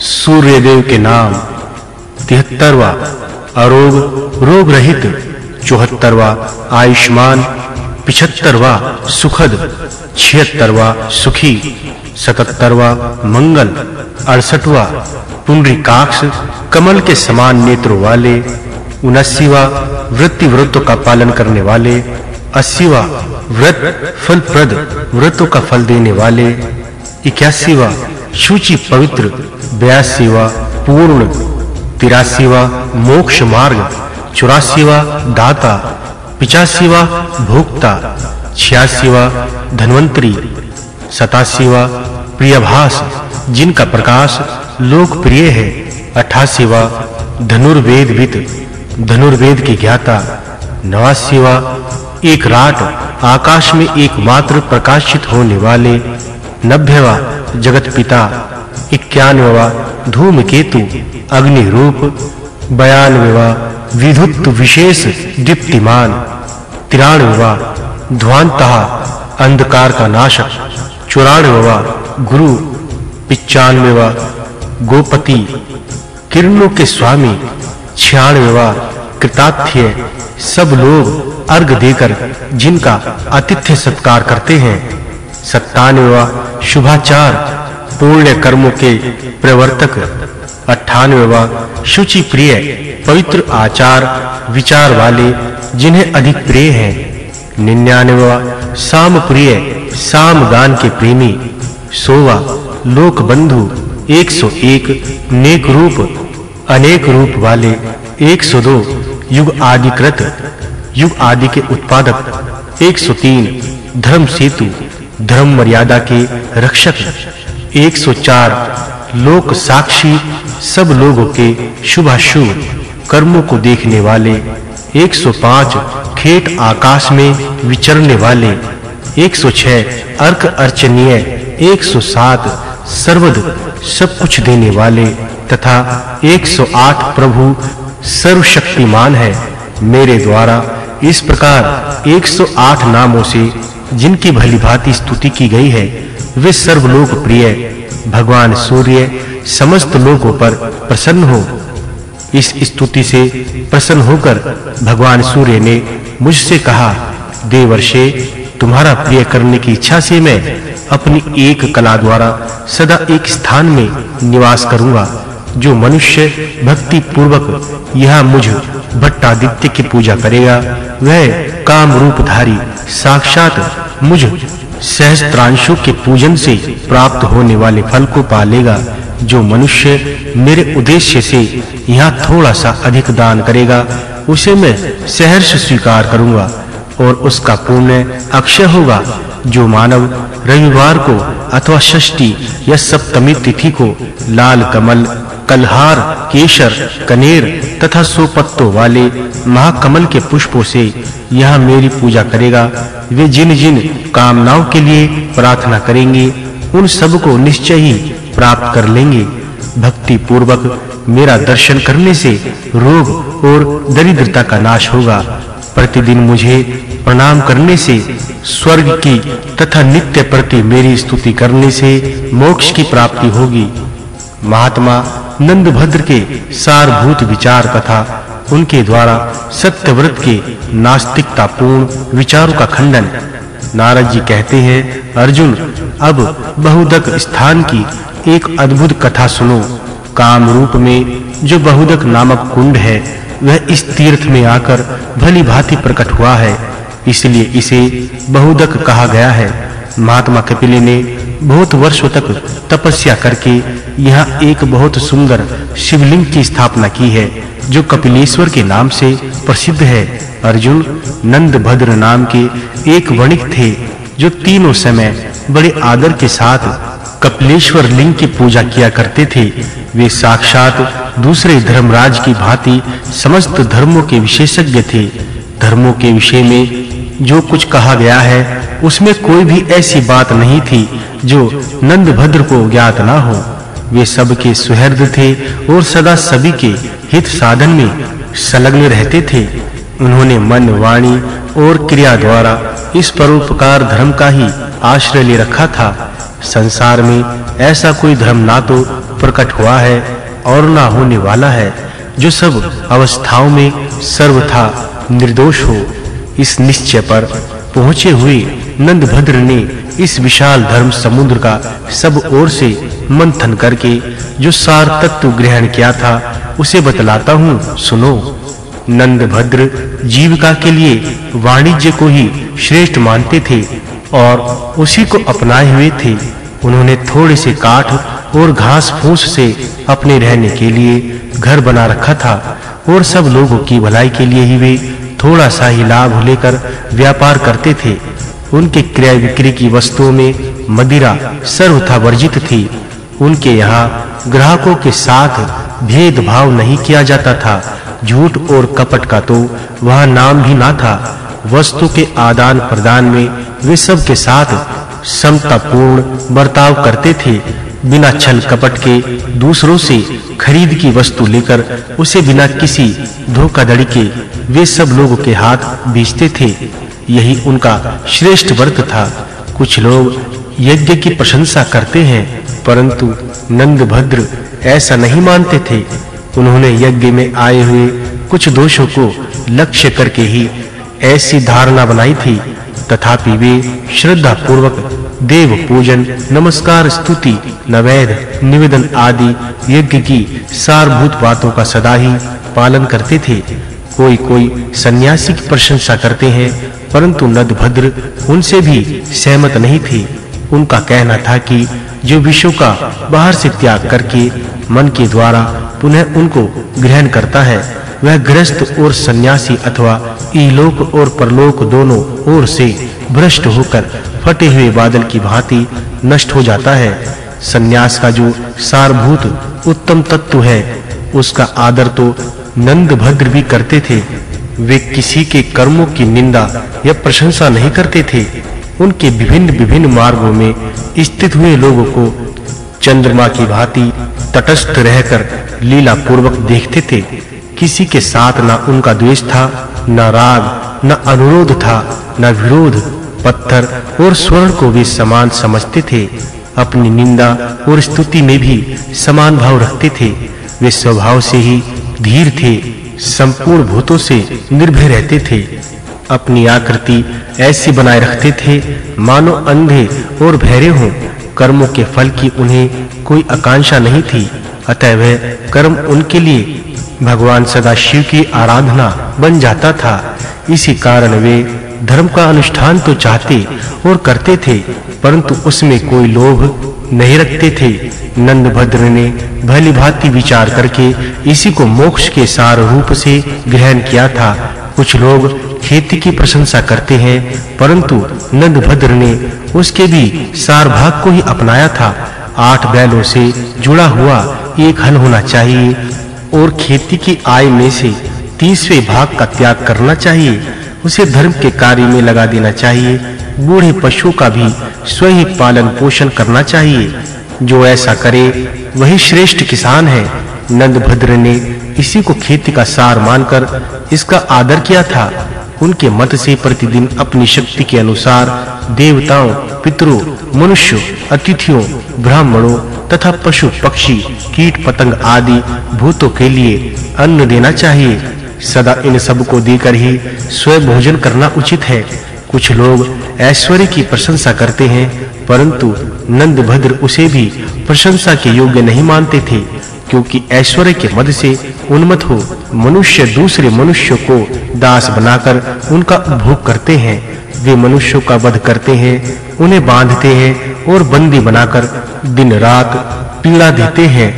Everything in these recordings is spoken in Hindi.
सूर्य देव के नाम 73वां अरोग रोग रहित 74वां आयुष्मान 75वां सुखद 76वां सुखी 77वां मंगल 68वां पुंडरीकाक्ष, कमल के समान नेत्रों वाले 79वां वृत्ति व्रतों का पालन करने वाले 80वां व्रत फलप्रद व्रतों का फल देने वाले 81वां शुचि पवित्र 82वां पूर्ण 83वां मोक्ष मार्ग 84वां दाता 85वां भोक्ता 86वां धन्वंतरी 87वां प्रियभास, जिनका प्रकाश लोकप्रिय है 88वां धनुर्वेदविद धनुर्वेद की ज्ञाता 89वां एक रात, आकाश में एकमात्र प्रकाशित होने वाले 90वां जगत पिता 91वां धूमकेतु अग्नि रूप 92वां विद्युत विशेष दीप्तिमान 93वां ध्वांतः अंधकार का नाशक 94वां गुरु 95वां गोपति किरणों के स्वामी 96वां कृतार्थ्य सब लोग अर्घ देकर जिनका आतिथ्य सत्कार करते हैं 97वां शुभाचार पुण्य कर्मों के प्रवर्तक 98वां शुचि प्रिय पवित्र आचार, विचार वाले, जिन्हें अधिक प्रिय हैं। 99वां साम प्रिय साम गान के प्रेमी 100वां लोक बंधु 101 नेक रूप अनेक रूप वाले 102 युग आदिकृत, युग आदि के उत्पादक 103 धर्म सेतु धर्म मर्यादा के रक्षक 104 लोक साक्षी सब लोगों के शुभाशुभ कर्मों को देखने वाले 105 खेत आकाश में विचरने वाले 106 अर्क अर्चनीय 107 सर्वद सब कुछ देने वाले तथा 108 प्रभु सर्वशक्तिमान है। मेरे द्वारा इस प्रकार 108 नामों से जिनकी भली भांति स्तुति की गई है, वे सर्वलोक प्रिय भगवान सूर्य, समस्त लोगों पर प्रसन्न हो। इस स्तुति से प्रसन्न होकर भगवान सूर्य ने मुझसे कहा, देवर्षे, तुम्हारा प्रिय करने की इच्छा से मैं अपनी एक कला द्वारा सदा एक स्थान में निवास करूँगा, जो मनुष्य भक्ति पूर्वक यह मुझ भट्टादित्य की पूजा करेगा। वह काम रूपधारी साक्षात मुझ सहस्त्रांशों के पूजन से प्राप्त होने वाले फल को पालेगा जो मनुष्य मेरे उद्देश्य से यहाँ थोड़ा सा अधिक दान करेगा। उसे मैं सहर्ष स्वीकार करूँगा और उसका पुण्य अक्षय होगा, जो मानव रविवार को अथवा षष्ठी या सप्तमी तिथि को लाल कमल कलहार, केशर, कनेर तथा सोपत्तों वाले महाकमल के पुष्पों से यह मेरी पूजा करेगा। वे जिन-जिन कामनाओं के लिए प्रार्थना करेंगे, उन सबको निश्चय ही प्राप्त कर लेंगे। भक्ति पूर्वक मेरा दर्शन करने से रोग और दरिद्रता का नाश होगा। प्रतिदिन मुझे प्रणाम करने से, स्वर्ग की तथा नित्य प्रति मेरी स्तुति करने से मोक्ष की प्राप्ति होगी। महात्मा नंदभद्र के सारभूत विचार तथा उनके द्वारा सत्यव्रत के नास्तिकता पूर्ण विचारों का खंडन। नारद जी कहते हैं, अर्जुन, अब बहुदक स्थान की एक अद्भुत कथा सुनो। काम रूप में जो बहुदक नामक कुंड है, वह इस तीर्थ में आकर भली भांति प्रकट हुआ है। इसलिए इसे बहुदक कहा गया है। महात्मा कपिल ने बहुत वर्षों तक तपस्या करके यहाँ एक बहुत सुंदर शिवलिंग की स्थापना की है, जो कपिलेश्वर के नाम से प्रसिद्ध है। अर्जुन नंदभद्र नाम के एक वणिक थे, जो तीनों समय बड़े आदर के साथ कपिलेश्वर लिंग की पूजा किया करते थे। वे साक्षात दूसरे धर्मराज की भांति समस्त धर्मों के विशेषज्ञ थे। धर्मों के विषय में जो कुछ कहा गया है उसमें कोई भी ऐसी बात नहीं थी जो नंदभद्र को ज्ञात ना हो। वे सबके सुहृद थे और सदा सभी के हित साधन में संलग्न रहते थे। उन्होंने मन, वाणी और क्रिया द्वारा इस परोपकार धर्म का ही आश्रय ले रखा था। संसार में ऐसा कोई धर्म ना तो प्रकट हुआ है और ना होने वाला है, जो सब अवस्थाओं में सर्वथा निर्दोष हो। इस निश्चय पर पहुँचे हुए नंदभद्र ने इस विशाल धर्म समुद्र का सब ओर से मंथन करके जो सार तत्व ग्रहण किया था, उसे बतलाता हूँ, सुनो। नंदभद्र जीविका के लिए वाणिज्य को ही श्रेष्ठ मानते थे और उसी को अपनाए हुए थे। उन्होंने थोड़े से काठ और घास फूस से अपने रहने के लिए घर बना रखा था और सब लोगों की भलाई के लिए ही वे थोड़ा सा ही लाभ लेकर व्यापार करते थे। उनके क्रय विक्रय की वस्तुओं में मदिरा सर्वथा वर्जित थी। उनके यहाँ ग्राहकों के साथ भेदभाव नहीं किया जाता था। झूठ और कपट का तो वह नाम भी ना था। वस्तु के आदान प्रदान में वे सब के साथ समतापूर्ण बर्ताव करते थे। बिना छल कपट के दूसरों से खरीद की वस्तु लेकर उसे बिना किसी धोखाधड़ी के वे सब लोगों के हाथ बेचते थे। यही उनका श्रेष्ठ व्रत था। कुछ लोग यज्ञ की प्रशंसा करते हैं, परंतु नंदभद्र ऐसा नहीं मानते थे। उन्होंने यज्ञ में आए हुए कुछ दोषों को लक्ष्य करके ही ऐसी धारणा बनाई थी। तथापि वे श्रद्धा पूर्वक देव पूजन, नमस्कार, स्तुति नवेद निवेदन आदि यज्ञ की सारभूत बातों का सदा ही पालन करते थे। कोई कोई सन्यासी की प्रशंसा करते हैं, परंतु नदभद्र उनसे भी सहमत नहीं थे। उनका कहना था कि जो विषयों का बाहर से त्याग करके मन के द्वारा पुनः उनको ग्रहण करता है, वह गृहस्थ और सन्यासी अथवा इलोक और परलोक दोनों ओर से भ्रष्ट होकर फटे हुए बादल की भांति नष्ट हो जाता है। सन्यास का जो सारभूत उत्तम तत्व है, उसका आदर तो नंदभद्र भी करते थे। वे किसी के कर्मों की निंदा या प्रशंसा नहीं करते थे। उनके विभिन्न विभिन्न मार्गों में स्थित हुए लोगों को चंद्रमा की भांति तटस्थ रहकर लीला पूर्वक देखते थे। किसी के साथ ना उनका द्वेष था, न राग, न अनुरोध था, न विरोध, पत्थर और स्वर्ण को वे समान समझते थे। अपनी निंदा और स्तुति में भी समान भाव रखते थे। वे स्वभाव से ही धीर थे, संपूर्ण भूतों से निर्भय रहते थे। अपनी आकृति ऐसी बनाए रखते थे, मानो अंधे और बहरे हों, कर्मों के फल की उन्हें कोई आकांक्षा नहीं थी। अतः वह कर्म उनके लिए भगवान सदाशिव की आराधना बन जाता था। इसी कारण वे धर्म का अनुष्ठान तो चाहते और करते थे, परंतु उसमें कोई लोभ नहीं रखते थे। नंदभद्र ने भली भांति विचार करके इसी को मोक्ष के सार रूप से ग्रहण किया था। कुछ लोग खेती की प्रशंसा करते हैं, परंतु नंदभद्र ने उसके भी सार भाग को ही अपनाया था। आठ बैलों से जुड़ा हुआ एक हल होना चाहिए और खेती की आय में से तीसवें भाग का त्याग करना चाहिए। उसे धर्म के कार्य में लगा देना चाहिए। बूढ़े पशु का भी स्वयं पालन पोषण करना चाहिए। जो ऐसा करे, वही श्रेष्ठ किसान है। नंदभद्र ने इसी को खेती का सार मानकर इसका आदर किया था। उनके मत से प्रतिदिन अपनी शक्ति के अनुसार देवताओं, पितरों, मनुष्यों, अतिथियों, ब्राह्मणों तथा पशु, पक्षी, कीट, पतंग आदि भूतों के लिए अन्न देना चाहिए। सदा इन सबको देकर ही स्वयं भोजन करना उचित है। कुछ लोग ऐश्वर्य की प्रशंसा करते हैं, परंतु नंदभद्र उसे भी प्रशंसा के योग्य नहीं मानते थे, क्योंकि ऐश्वर्य के मद से उन्मत्त हो मनुष्य दूसरे मनुष्य को दास बनाकर उनका उपभोग करते हैं। वे मनुष्यों का वध करते हैं, उन्हें बांधते हैं और बंदी बनाकर दिन रात पीड़ा देते हैं।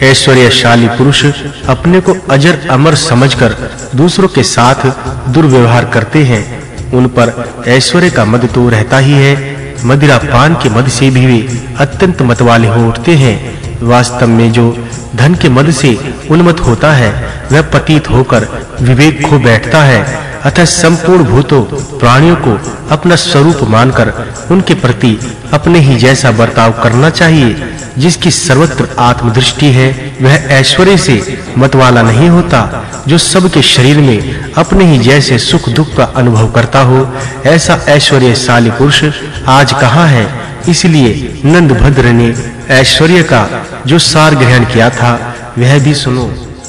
ऐश्वर्यशाली पुरुष अपने को अजर अमर समझकर दूसरों के साथ दुर्व्यवहार करते हैं। उन पर ऐश्वर्य का मद तो रहता ही है, मदिरा पान के मद से भी वे अत्यंत मतवाले हो उठते हैं। वास्तव में जो धन के मद से उन्मत्त होता है, वह पतित होकर विवेक खो बैठता है। अतः संपूर्ण भूतों, प्राणियों को अपना स्वरूप मानकर उनके प्रति अपने ही जैसा बर्ताव करना चाहिए। जिसकी सर्वत्र आत्मदृष्टि है, वह ऐश्वर्य से मतवाला नहीं होता, जो सबके शरीर में अपने ही जैसे सुख दुख का अनुभव करता हो। ऐसा ऐश्वर्यशाली पुरुष आज कहाँ है? इसलिए नंदभद्र ने ऐश्वर्य का जो सार ग्रहण किया था, वह भी सुनो।